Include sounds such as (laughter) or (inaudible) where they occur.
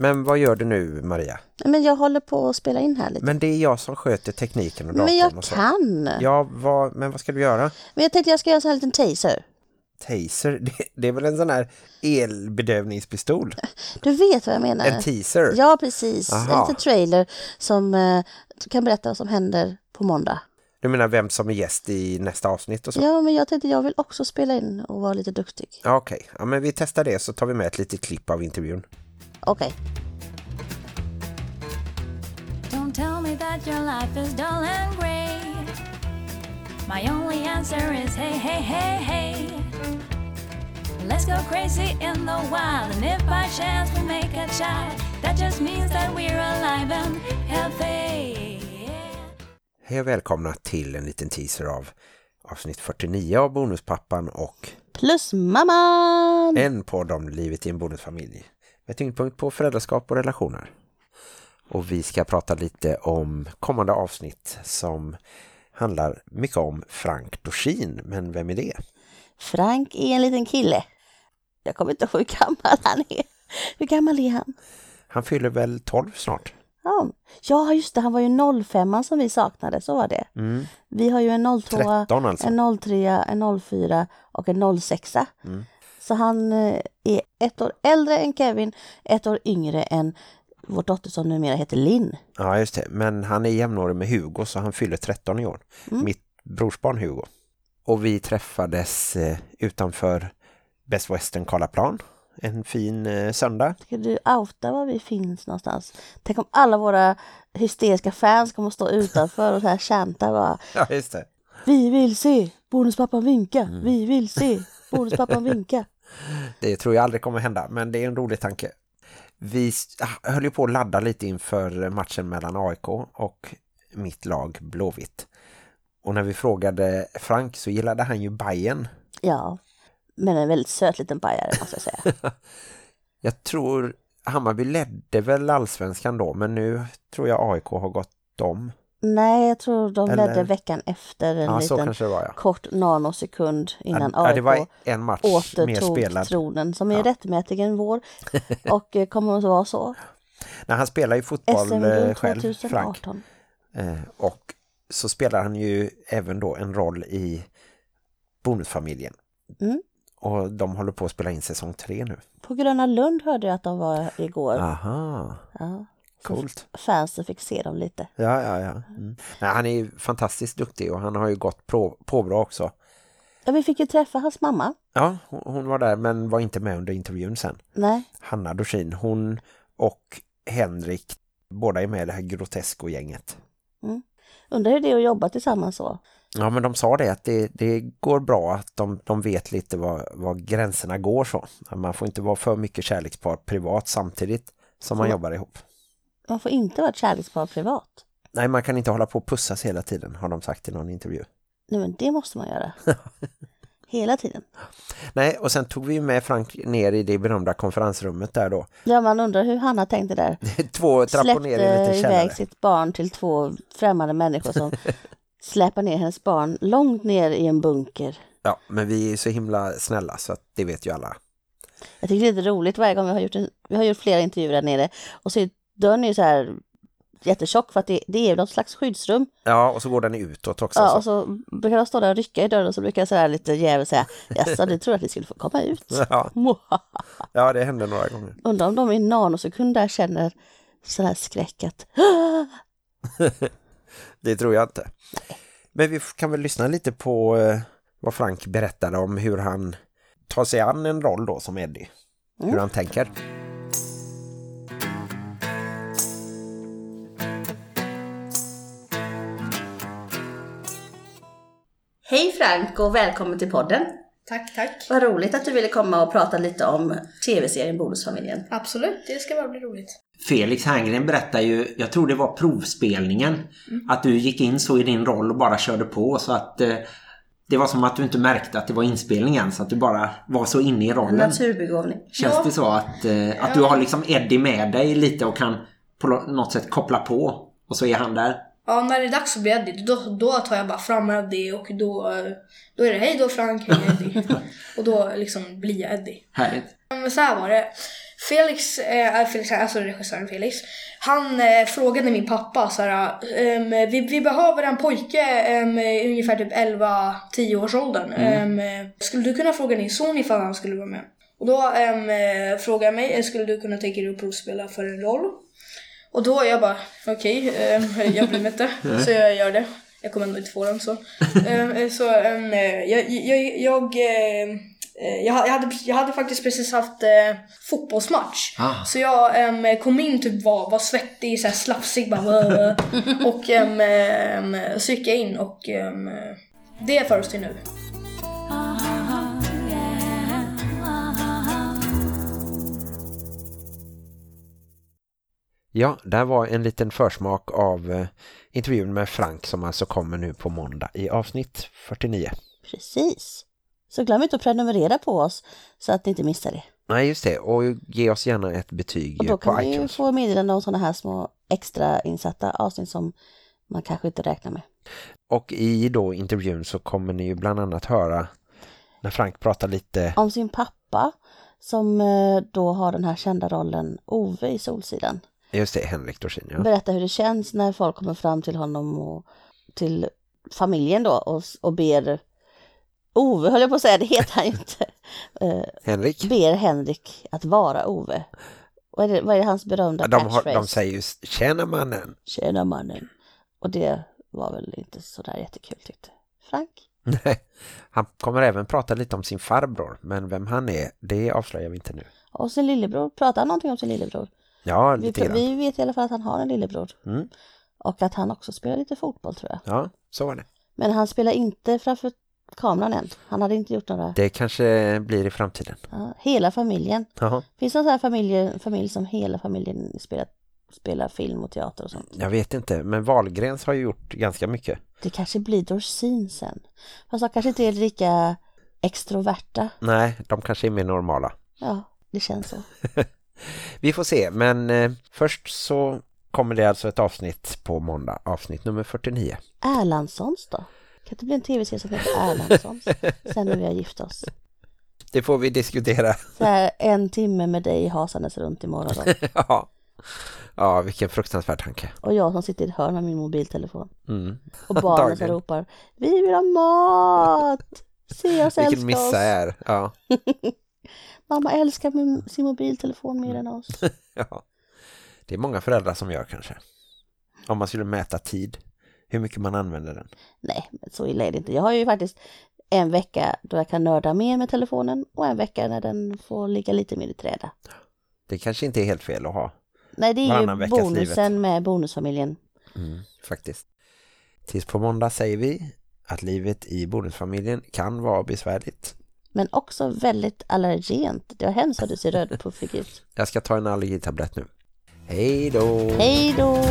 Men vad gör du nu Maria? Men jag håller på att spela in här lite. Men det är jag som sköter tekniken och datorn Men jag och så. kan. Ja, vad, men vad ska du göra? Men jag tänkte jag ska göra sån här liten taser. Taser, (laughs) det, det är väl en sån här elbedövningspistol? (laughs) Du vet vad jag menar. En teaser? Ja, precis. Aha. En liten trailer som eh, kan berätta vad som händer på måndag. Du menar vem som är gäst i nästa avsnitt och så? Ja, men jag tänkte jag vill också spela in och vara lite duktig. Okej, ja, men vi testar det så tar vi med ett litet klipp av intervjun. Okej. Don't tell me that your life is dull and grey. My only answer is hey, hey, hey, hey. Let's go crazy in the wild, and if by chance we make a child, that just means that we're alive and healthy. Hej och välkomna till en liten teaser av avsnitt 49 av Bonuspappan och Plus mamman! en podd om livet i en bonusfamilj. Med tyngdpunkt på föräldraskap och relationer. Och vi ska prata lite om kommande avsnitt som handlar mycket om Frank Dorsin. Men vem är det? Frank är en liten kille. Jag kommer inte ihåg hur gammal han är. Hur gammal är han? Han fyller väl 12 snart? Ja, ja just det. Han var ju 05 som vi saknade. Så var det. Mm. Vi har ju en 02, 13 alltså. en 03, en 04 och en 06. Mm. Så han eh, är ett år äldre än Kevin, ett år yngre än vår dotter som numera heter Linn. Ja, just det. Men han är jämnårig med Hugo så han fyller 13 i år. Mitt brorsbarn Hugo. Och vi träffades eh, utanför Best Western Karlaplan. En fin eh, söndag. Ska du outa var vi finns någonstans? Tänk om alla våra hysteriska fans kommer att stå utanför och så här chanta bara (laughs) Ja, just det. Vi vill se bonuspappan vinka, Mm. vi vill se bonuspappan vinka. Det tror jag aldrig kommer hända, men det är en rolig tanke. Vi ah, höll ju på att ladda lite inför matchen mellan AIK och mitt lag Blåvitt. Och när vi frågade Frank så gillade han ju Bayern. Ja, men en väldigt söt liten bajare måste jag säga. (laughs) Jag tror Hammarby ledde väl allsvenskan då, men nu tror jag AIK har gått om. Nej, jag tror de Eller- ledde veckan efter en Ja, liten var, ja. kort nanosekund innan ja, det var AIK en match återtog tronen som är Ja. rättmätigen vår (laughs) och eh, kommer att vara så. Nej, han spelar ju fotboll eh, själv, Frank. 2018. Eh, och så spelar han ju även då en roll i Bonusfamiljen. Mm. Och de håller på att spela in säsong tre nu. På Gröna Lund hörde jag att de var igår. Aha, Ja. Så coolt. fansen fick se dem lite. Ja, ja, ja. Mm. Nej, han är ju fantastiskt duktig och han har ju gått på, bra också. Ja, vi fick ju träffa hans mamma. Ja, hon, var där men var inte med under intervjun sen. Nej, Hanna Dorsin, hon och Henrik, båda är med i det här Grotesco-gänget. undrar hur det är att jobba tillsammans så. Ja, men de sa det att det, det går bra att de, de vet lite var, var gränserna går så. Man får inte vara för mycket kärlekspar privat samtidigt som man Så- jobbar ihop. Man får inte vara ett kärlekspar privat. Nej, man kan inte hålla på och pussas hela tiden, har de sagt i någon intervju. Nej, men det måste man göra. (laughs) Hela tiden. Nej, och sen tog vi med Frank ner i det berömda konferensrummet där då. Ja, man undrar hur Hanna tänkte där. (laughs) Två trappor ner i Släppte liten iväg källare. sitt barn till två främmande människor som (laughs) släpar ner hennes barn långt ner i en bunker. Ja, men vi är så himla snälla så att det vet ju alla. Jag tycker det är lite roligt varje gång vi har gjort, en, vi har gjort flera intervjuer där nere och så är dörren är så här jättetjock för att det, det är något slags skyddsrum. Ja, och så går den utåt också. Ja, så. och så brukar de stå där och rycka i dörren och så brukar jag så här lite jävligt säga Jaså, du tror att vi skulle få komma ut? (laughs) Ja, (laughs) ja, det hände några gånger. Undrar om de i en nanosekund där känner sån här skräck att (laughs) Det tror jag inte. Men vi kan väl lyssna lite på eh, vad Frank berättade om hur han tar sig an en roll då som Eddie. Hur han tänker. Hej Frank och välkommen till podden. Tack, tack. Vad roligt att du ville komma och prata lite om tv-serien Bonusfamiljen. Absolut, det ska bara bli roligt. Felix Herngren berättar ju, jag tror det var provspelningen, att du gick in så i din roll och bara körde på så att eh, det var som att du inte märkte att det var inspelningen så att du bara var så inne i En rollen. naturbegåvning. Känns Ja. det så att, eh, att du har liksom Eddie med dig lite och kan på något sätt koppla på och så är han där? Ja, när det är dags att bli Eddie, då, då tar jag bara fram Eddie och då, eh, då är det hej då Frank, hej Eddie. (laughs) och då liksom blir jag Eddie. Härligt. Men så här var det. Felix, eh, Felix, alltså regissören Felix, han eh, frågade min pappa så här, ehm, vi, vi behöver en pojke i ungefär typ 11-10 års åldern. Ehm, skulle du kunna fråga din son ifall han skulle vara med? Och då um, frågade jag mig, skulle du kunna tänka dig att provspela för en roll? Och då jag bara, okej, okay, jag bryr mig inte, (laughs) så jag gör det. Jag kommer ändå inte få den så. um, (laughs) så um, jag, jag, jag Eh, jag, hade, jag hade faktiskt precis haft eh, fotbollsmatch. Ah. Så jag kom in typ var, var svettig, så här slafsig bara. (laughs) och så gick jag in och det är för oss till nu. Ja, där var en liten försmak av eh, intervjun med Frank som alltså kommer nu på måndag i avsnitt 49. Precis. Så glöm inte att prenumerera på oss så att ni inte missar det. Nej, just det. Och ge oss gärna ett betyg Och då kan på ni ju iTunes. få meddelanden om sådana här små extra insatta avsnitt som man kanske inte räknar med. Och i då intervjun så kommer ni ju bland annat höra när Frank pratar lite... Om sin pappa som eh, då har den här kända rollen Ove i Solsidan. Just det, Henrik Dorsin, ja. Berätta hur det känns när folk kommer fram till honom och till familjen då och, och ber Ove höll jag på att säga, det heter han ju inte. (laughs) Eh, Henrik? ber Henrik att vara Ove. Vad är det, vad är det hans berömda Ja, de, har, de säger ju tjena mannen. Tjena mannen. Och det var väl inte sådär jättekul tyckte Frank. (laughs) Nej, han kommer även prata lite om sin farbror, men vem han är, det avslöjar vi inte nu. Och sin lillebror, pratar han någonting om sin lillebror? Ja, Vi, lite grann. vi vet i alla fall att han har en lillebror. Mm. Och att han också spelar lite fotboll tror jag. Ja, så var det. Men han spelar inte framför kameran än. Han hade inte gjort några... Det kanske blir i framtiden. Ja, hela familjen. Jaha. Finns det en sån här familj, familj som hela familjen spelar, spelar film och teater och sånt? Jag vet inte, men Wahlgrens har ju gjort ganska mycket. Det kanske blir Dorsin sen. Fast de kanske inte är lika extroverta. Nej, de kanske är mer normala. Ja, det känns så. (laughs) Vi får se, men eh, först så kommer det alltså ett avsnitt på måndag, avsnitt nummer 49. Erlandssons då? Kan det bli en tv-serie som heter Erlandssons? Sen när vi har gift oss. Det får vi diskutera. Så här, en timme med dig hasandes runt imorgon då. (laughs) ja. ja, vilken fruktansvärd tanke. Och jag som sitter i ett hörn med min mobiltelefon. Mm. Och barnen som ropar Vi vill ha mat! Se oss, Vilken älska oss! misär. Ja. (laughs) Mamma älskar min, sin mobiltelefon mer än oss. (laughs) ja. Det är många föräldrar som gör kanske. Om man skulle mäta tid. Hur mycket man använder den. Nej, så illa är det inte. Jag har ju faktiskt en vecka då jag kan nörda mer med telefonen och en vecka när den får ligga lite mer i träda. Det kanske inte är helt fel att ha. Nej, det är ju bonusen livet. med bonusfamiljen. Mm, faktiskt. Tills på måndag säger vi att livet i bonusfamiljen kan vara besvärligt. Men också väldigt allergent. Det var hemskt att du ser rödpuffig ut. Jag ska ta en allergitablett nu. Hej då! Hej då!